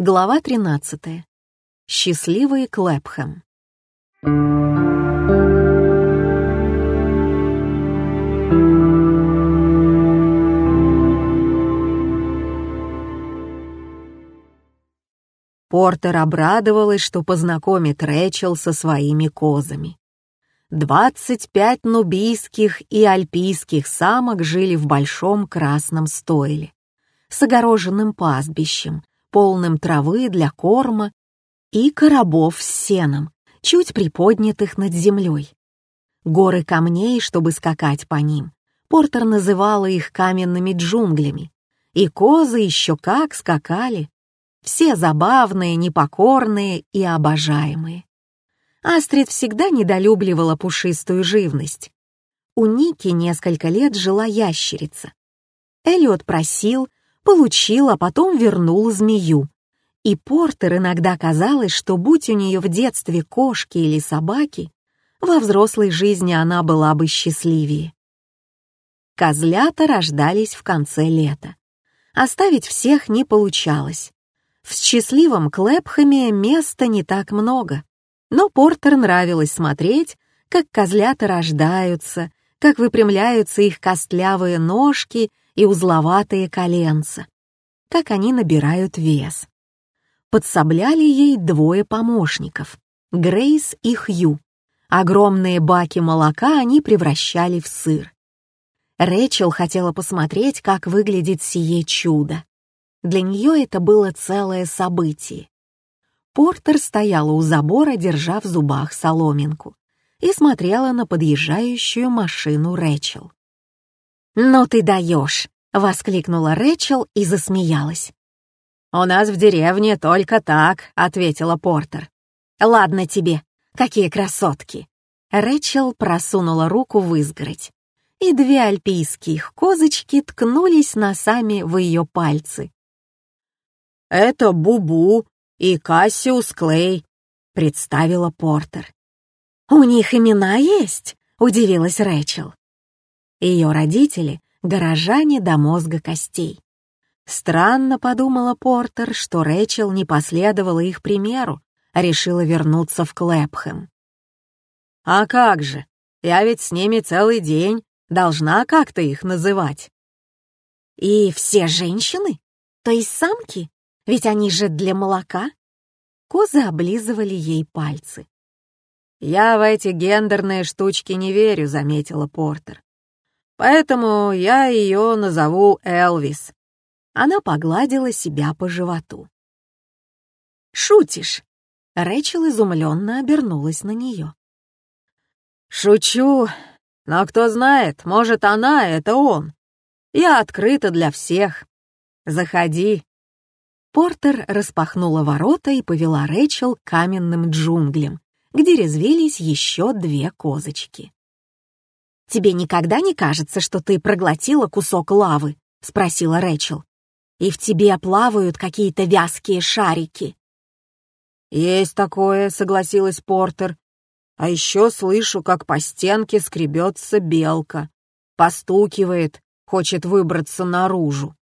Глава 13. Счастливый Клэпхэм. Портер обрадовалась, что познакомит Рэчел со своими козами. Двадцать пять нубийских и альпийских самок жили в большом красном стойле с огороженным пастбищем, полным травы для корма и коробов с сеном, чуть приподнятых над землей. Горы камней, чтобы скакать по ним. Портер называла их каменными джунглями. И козы еще как скакали. Все забавные, непокорные и обожаемые. Астрид всегда недолюбливала пушистую живность. У Ники несколько лет жила ящерица. Элliot просил, получил, а потом вернул змею. И Портер иногда казалось, что будь у нее в детстве кошки или собаки, во взрослой жизни она была бы счастливее. Козлята рождались в конце лета. Оставить всех не получалось. В счастливом Клэпхэме места не так много. Но Портер нравилось смотреть, как козлята рождаются, как выпрямляются их костлявые ножки и узловатые коленца, как они набирают вес. Подсобляли ей двое помощников — Грейс и Хью. Огромные баки молока они превращали в сыр. Рэчел хотела посмотреть, как выглядит сие чудо. Для нее это было целое событие. Портер стояла у забора, держа в зубах соломинку, и смотрела на подъезжающую машину Рэчел. «Ну ты даешь!» — воскликнула Рэчел и засмеялась. «У нас в деревне только так», — ответила Портер. «Ладно тебе, какие красотки!» Рэчел просунула руку в изгородь, и две альпийских козочки ткнулись носами в ее пальцы. «Это Бубу и Кассиус Клей», — представила Портер. «У них имена есть?» — удивилась Рэчел. Ее родители — горожане до мозга костей. Странно подумала Портер, что Рэчел не последовала их примеру, а решила вернуться в Клэпхэм. «А как же? Я ведь с ними целый день, должна как-то их называть». «И все женщины? То есть самки? Ведь они же для молока?» Козы облизывали ей пальцы. «Я в эти гендерные штучки не верю», — заметила Портер. «Поэтому я ее назову Элвис». Она погладила себя по животу. «Шутишь?» Рэчел изумленно обернулась на нее. «Шучу, но кто знает, может, она — это он. Я открыта для всех. Заходи». Портер распахнула ворота и повела Рэчел к каменным джунглям, где резвились еще две козочки. «Тебе никогда не кажется, что ты проглотила кусок лавы?» — спросила Рэчел. «И в тебе плавают какие-то вязкие шарики». «Есть такое», — согласилась Портер. «А еще слышу, как по стенке скребется белка. Постукивает, хочет выбраться наружу».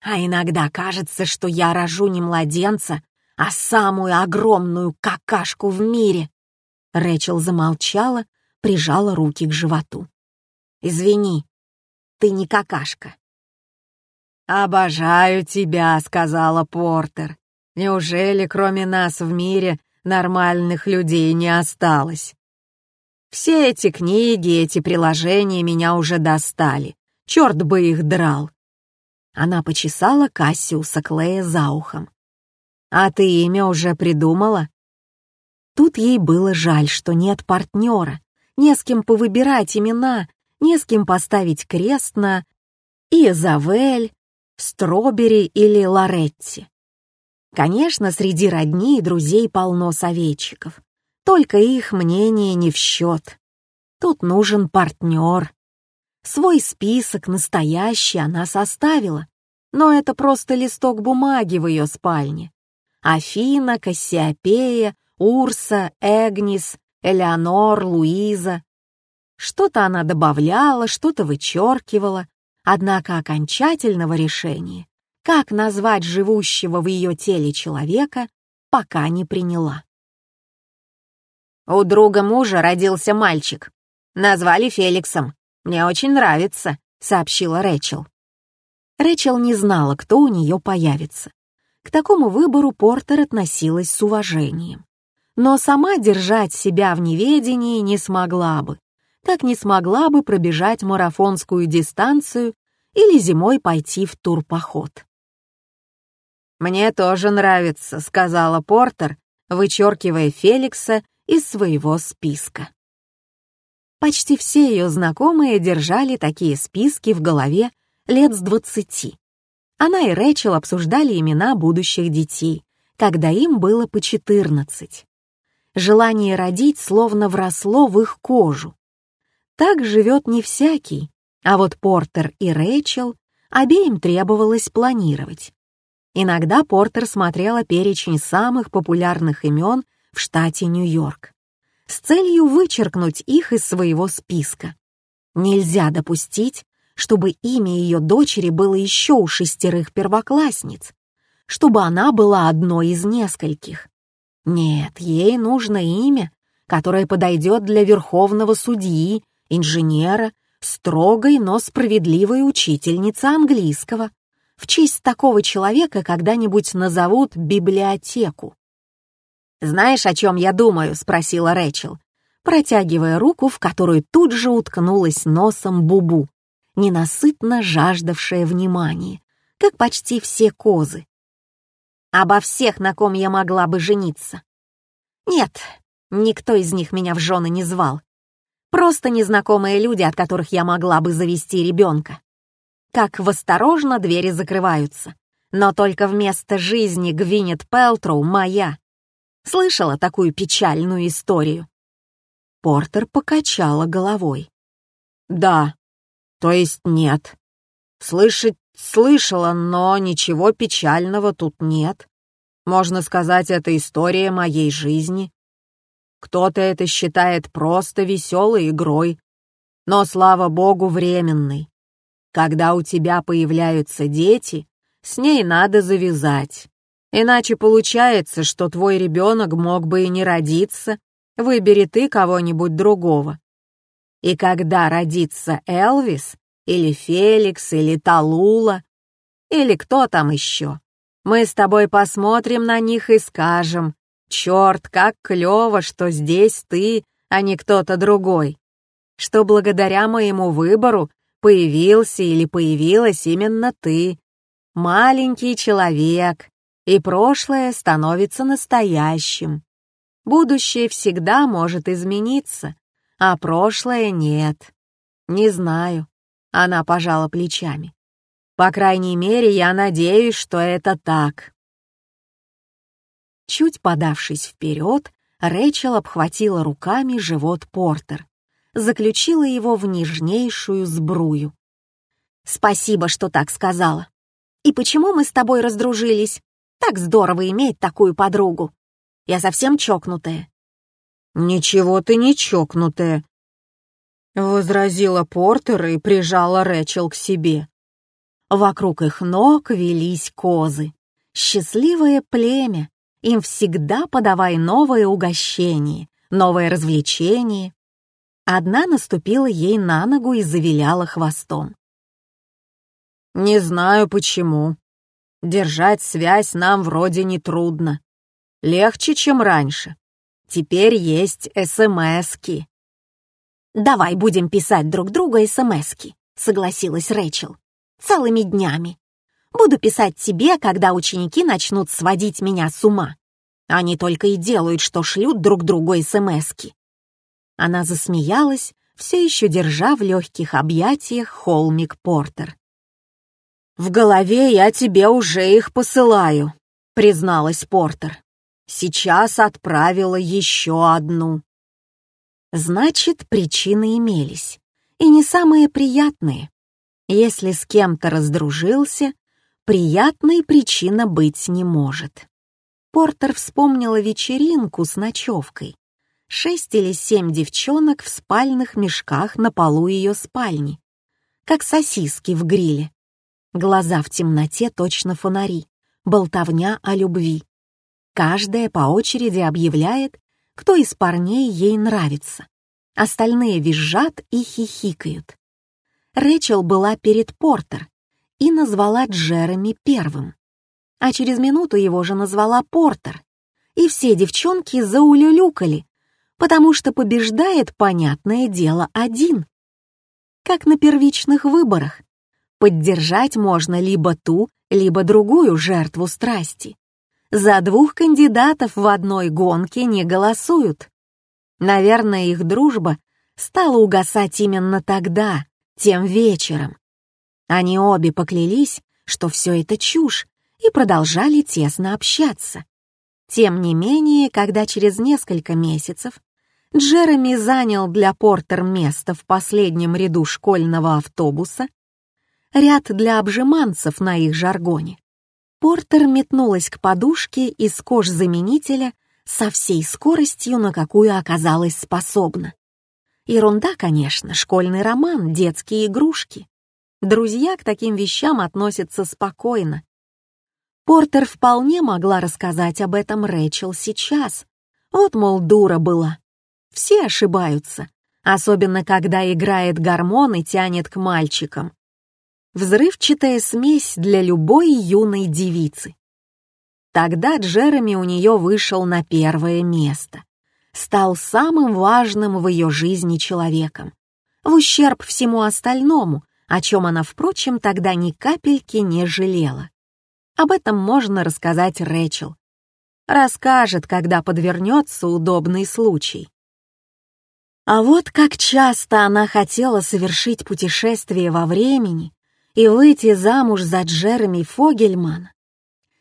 «А иногда кажется, что я рожу не младенца, а самую огромную какашку в мире!» Рэчел замолчала, прижала руки к животу. «Извини, ты не какашка». «Обожаю тебя», — сказала Портер. «Неужели кроме нас в мире нормальных людей не осталось?» Все эти книги, эти приложения меня уже достали. Черт бы их драл. Она почесала Кассиуса Клея за ухом. «А ты имя уже придумала?» Тут ей было жаль, что нет партнера, не с кем повыбирать имена, не с кем поставить крест на Изавель, Стробери или Лоретти. Конечно, среди родни и друзей полно советчиков, только их мнение не в счет. Тут нужен партнер. Свой список настоящий она составила, но это просто листок бумаги в ее спальне. Афина, Кассиопея, Урса, Эгнис, Элеонор, Луиза. Что-то она добавляла, что-то вычеркивала, однако окончательного решения как назвать живущего в ее теле человека, пока не приняла. «У друга мужа родился мальчик. Назвали Феликсом. Мне очень нравится», — сообщила Рэчел. Рэчел не знала, кто у нее появится. К такому выбору Портер относилась с уважением. Но сама держать себя в неведении не смогла бы, как не смогла бы пробежать марафонскую дистанцию или зимой пойти в турпоход. «Мне тоже нравится», — сказала Портер, вычеркивая Феликса из своего списка. Почти все ее знакомые держали такие списки в голове лет с двадцати. Она и Рэчел обсуждали имена будущих детей, когда им было по четырнадцать. Желание родить словно вросло в их кожу. Так живет не всякий, а вот Портер и Рэйчел обеим требовалось планировать. Иногда Портер смотрела перечень самых популярных имен в штате Нью-Йорк с целью вычеркнуть их из своего списка. Нельзя допустить, чтобы имя ее дочери было еще у шестерых первоклассниц, чтобы она была одной из нескольких. Нет, ей нужно имя, которое подойдет для верховного судьи, инженера, строгой, но справедливой учительницы английского. В честь такого человека когда-нибудь назовут библиотеку. «Знаешь, о чем я думаю?» — спросила Рэчел, протягивая руку, в которую тут же уткнулась носом Бубу, ненасытно жаждавшая внимания, как почти все козы. «Обо всех, на ком я могла бы жениться. Нет, никто из них меня в жены не звал. Просто незнакомые люди, от которых я могла бы завести ребенка. Как осторожно двери закрываются. Но только вместо жизни Гвинет Пелтроу моя. Слышала такую печальную историю?» Портер покачала головой. «Да, то есть нет. Слышать слышала, но ничего печального тут нет. Можно сказать, это история моей жизни. Кто-то это считает просто веселой игрой, но, слава богу, временной. Когда у тебя появляются дети, с ней надо завязать. Иначе получается, что твой ребенок мог бы и не родиться, выбери ты кого-нибудь другого. И когда родится Элвис, или Феликс, или Талула, или кто там еще, мы с тобой посмотрим на них и скажем, черт, как клево, что здесь ты, а не кто-то другой, что благодаря моему выбору появился или появилась именно ты, маленький человек, и прошлое становится настоящим. Будущее всегда может измениться, а прошлое нет. Не знаю. Она пожала плечами. По крайней мере, я надеюсь, что это так. Чуть подавшись вперед, Рэчел обхватила руками живот Портер, заключила его в нежнейшую сбрую. «Спасибо, что так сказала. И почему мы с тобой раздружились? Так здорово иметь такую подругу. Я совсем чокнутая». «Ничего ты не чокнутая», — возразила Портер и прижала Рэчел к себе. Вокруг их ног велись козы. Счастливое племя. Им всегда подавай новое угощение, новое развлечение. Одна наступила ей на ногу и завиляла хвостом. «Не знаю почему», Держать связь нам вроде не трудно. Легче, чем раньше. Теперь есть СМСки. «Давай будем писать друг другу СМСки», — согласилась Рэйчел. «Целыми днями. Буду писать тебе, когда ученики начнут сводить меня с ума. Они только и делают, что шлют друг другу СМСки». Она засмеялась, все еще держа в легких объятиях холмик Портер. «В голове я тебе уже их посылаю», — призналась Портер. «Сейчас отправила еще одну». Значит, причины имелись, и не самые приятные. Если с кем-то раздружился, приятной причина быть не может. Портер вспомнила вечеринку с ночевкой. Шесть или семь девчонок в спальных мешках на полу ее спальни, как сосиски в гриле. Глаза в темноте точно фонари, болтовня о любви. Каждая по очереди объявляет, кто из парней ей нравится. Остальные визжат и хихикают. Рэчел была перед Портер и назвала Джереми первым. А через минуту его же назвала Портер. И все девчонки заулюлюкали, потому что побеждает, понятное дело, один. Как на первичных выборах. Поддержать можно либо ту, либо другую жертву страсти. За двух кандидатов в одной гонке не голосуют. Наверное, их дружба стала угасать именно тогда, тем вечером. Они обе поклялись, что все это чушь, и продолжали тесно общаться. Тем не менее, когда через несколько месяцев Джереми занял для Портер место в последнем ряду школьного автобуса, ряд для обжиманцев на их жаргоне, Портер метнулась к подушке из кожзаменителя со всей скоростью, на какую оказалась способна. Ерунда, конечно, школьный роман, детские игрушки. Друзья к таким вещам относятся спокойно. Портер вполне могла рассказать об этом Рэчел сейчас. Вот, мол, дура была. Все ошибаются, особенно когда играет гормон и тянет к мальчикам. Взрывчатая смесь для любой юной девицы. Тогда Джереми у нее вышел на первое место. Стал самым важным в ее жизни человеком. В ущерб всему остальному, о чем она, впрочем, тогда ни капельки не жалела. Об этом можно рассказать Рэчел. Расскажет, когда подвернется удобный случай. А вот как часто она хотела совершить путешествие во времени и выйти замуж за Джереми Фогельмана.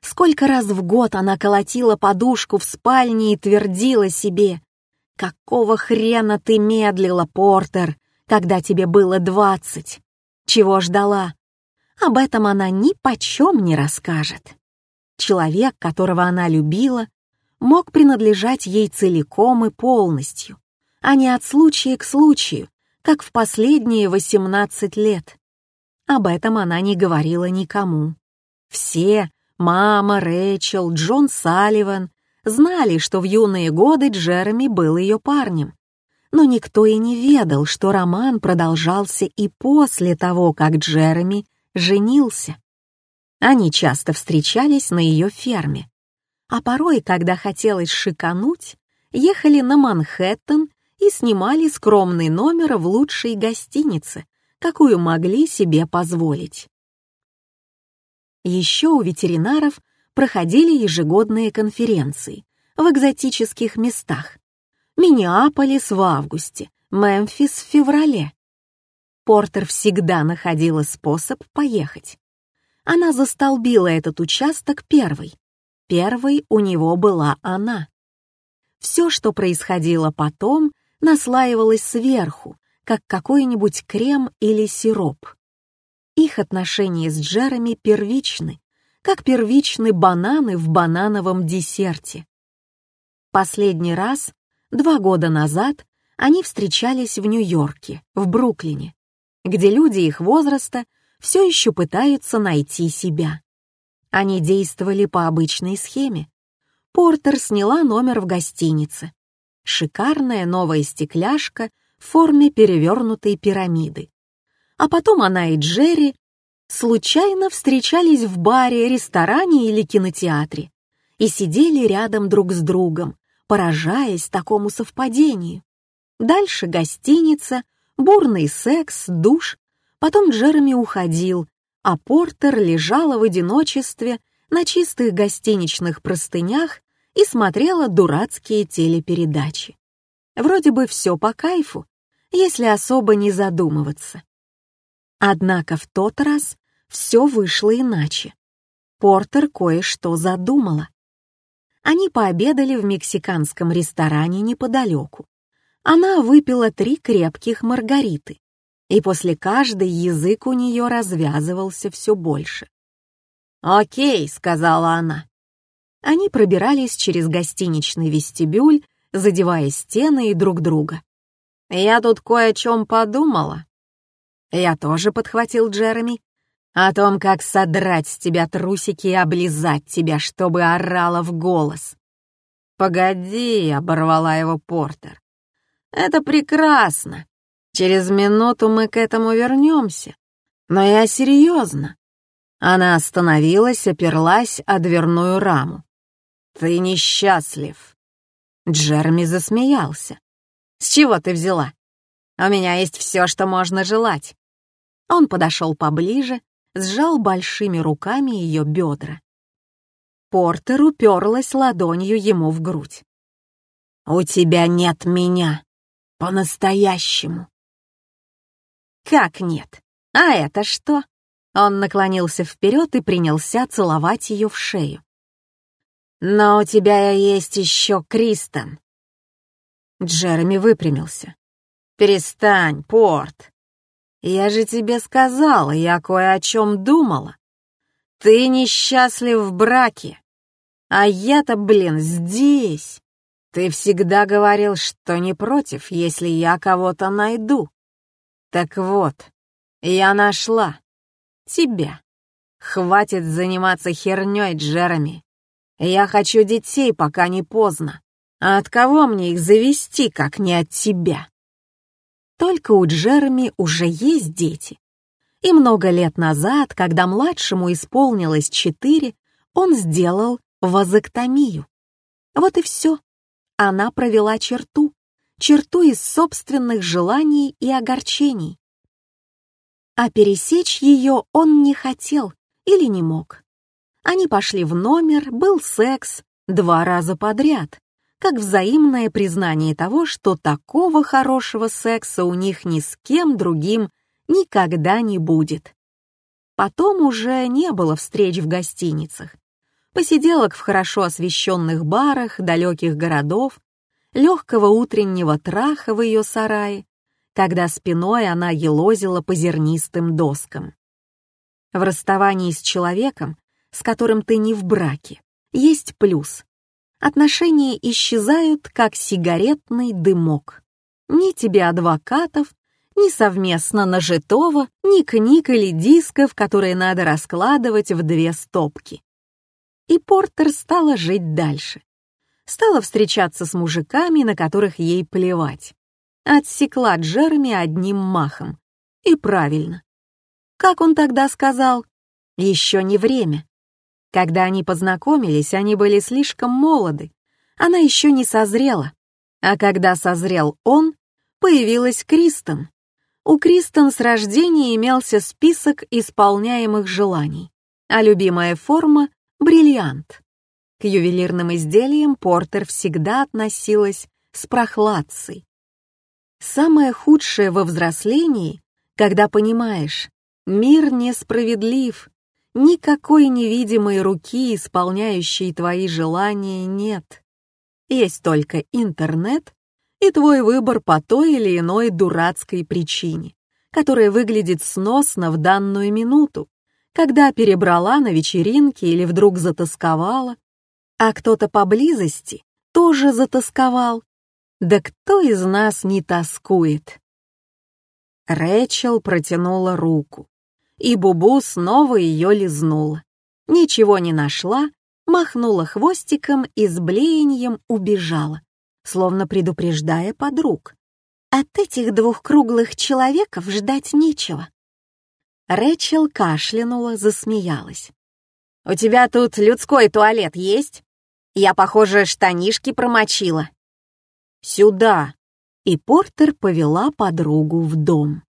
Сколько раз в год она колотила подушку в спальне и твердила себе, «Какого хрена ты медлила, Портер, когда тебе было двадцать? Чего ждала?» Об этом она ни почем не расскажет. Человек, которого она любила, мог принадлежать ей целиком и полностью, а не от случая к случаю, как в последние восемнадцать лет. Об этом она не говорила никому. Все, мама, Рэчел, Джон Салливан, знали, что в юные годы Джереми был ее парнем. Но никто и не ведал, что роман продолжался и после того, как Джереми женился. Они часто встречались на ее ферме. А порой, когда хотелось шикануть, ехали на Манхэттен и снимали скромный номер в лучшей гостинице, какую могли себе позволить. Еще у ветеринаров проходили ежегодные конференции в экзотических местах. Миннеаполис в августе, Мемфис в феврале. Портер всегда находила способ поехать. Она застолбила этот участок первой. Первой у него была она. Все, что происходило потом, наслаивалось сверху, как какой-нибудь крем или сироп. Их отношения с Джереми первичны, как первичны бананы в банановом десерте. Последний раз, два года назад, они встречались в Нью-Йорке, в Бруклине, где люди их возраста все еще пытаются найти себя. Они действовали по обычной схеме. Портер сняла номер в гостинице. Шикарная новая стекляшка в форме перевернутой пирамиды. А потом она и Джерри случайно встречались в баре, ресторане или кинотеатре и сидели рядом друг с другом, поражаясь такому совпадению. Дальше гостиница, бурный секс, душ, потом Джереми уходил, а Портер лежала в одиночестве на чистых гостиничных простынях и смотрела дурацкие телепередачи. Вроде бы все по кайфу, если особо не задумываться. Однако в тот раз все вышло иначе. Портер кое-что задумала. Они пообедали в мексиканском ресторане неподалеку. Она выпила три крепких маргариты, и после каждой язык у нее развязывался все больше. «Окей», — сказала она. Они пробирались через гостиничный вестибюль задевая стены и друг друга. «Я тут кое о чем подумала». «Я тоже», — подхватил Джереми. о том, как содрать с тебя трусики и облизать тебя, чтобы орала в голос. «Погоди», — оборвала его Портер. «Это прекрасно. Через минуту мы к этому вернемся. Но я серьезно». Она остановилась, оперлась о дверную раму. «Ты несчастлив». Джерми засмеялся. «С чего ты взяла? У меня есть все, что можно желать». Он подошел поближе, сжал большими руками ее бедра. Портер уперлась ладонью ему в грудь. «У тебя нет меня. По-настоящему». «Как нет? А это что?» Он наклонился вперед и принялся целовать ее в шею. «Но у тебя есть еще Кристен». Джереми выпрямился. «Перестань, Порт. Я же тебе сказала, я кое о чем думала. Ты несчастлив в браке. А я-то, блин, здесь. Ты всегда говорил, что не против, если я кого-то найду. Так вот, я нашла. Тебя. Хватит заниматься херней, Джереми. Я хочу детей, пока не поздно. А от кого мне их завести, как не от тебя? Только у Джереми уже есть дети. И много лет назад, когда младшему исполнилось четыре, он сделал вазоктомию. Вот и все. Она провела черту, черту из собственных желаний и огорчений. А пересечь ее он не хотел или не мог. Они пошли в номер, был секс два раза подряд, как взаимное признание того, что такого хорошего секса у них ни с кем другим никогда не будет. Потом уже не было встреч в гостиницах, посиделок в хорошо освещенных барах далеких городов, легкого утреннего траха в ее сарае, когда спиной она елозила по зернистым доскам. В расставании с человеком, с которым ты не в браке, есть плюс. Отношения исчезают, как сигаретный дымок. Ни тебе адвокатов, ни совместно нажитого, ни книг или дисков, которые надо раскладывать в две стопки. И Портер стала жить дальше. Стала встречаться с мужиками, на которых ей плевать. Отсекла Джереми одним махом. И правильно. Как он тогда сказал? Еще не время. Когда они познакомились, они были слишком молоды. Она еще не созрела. А когда созрел он, появилась Кристен. У Кристен с рождения имелся список исполняемых желаний, а любимая форма — бриллиант. К ювелирным изделиям Портер всегда относилась с прохладцей. Самое худшее во взрослении, когда понимаешь, мир несправедлив, никакой невидимой руки, исполняющей твои желания, нет. Есть только интернет и твой выбор по той или иной дурацкой причине, которая выглядит сносно в данную минуту, когда перебрала на вечеринке или вдруг затасковала, а кто-то поблизости тоже затасковал. Да кто из нас не тоскует? Рэчел протянула руку, и Бубу снова ее лизнула. Ничего не нашла, махнула хвостиком и с блеянием убежала словно предупреждая подруг. От этих двух круглых человеков ждать нечего. Рэчел кашлянула, засмеялась. «У тебя тут людской туалет есть? Я, похоже, штанишки промочила». «Сюда!» И Портер повела подругу в дом.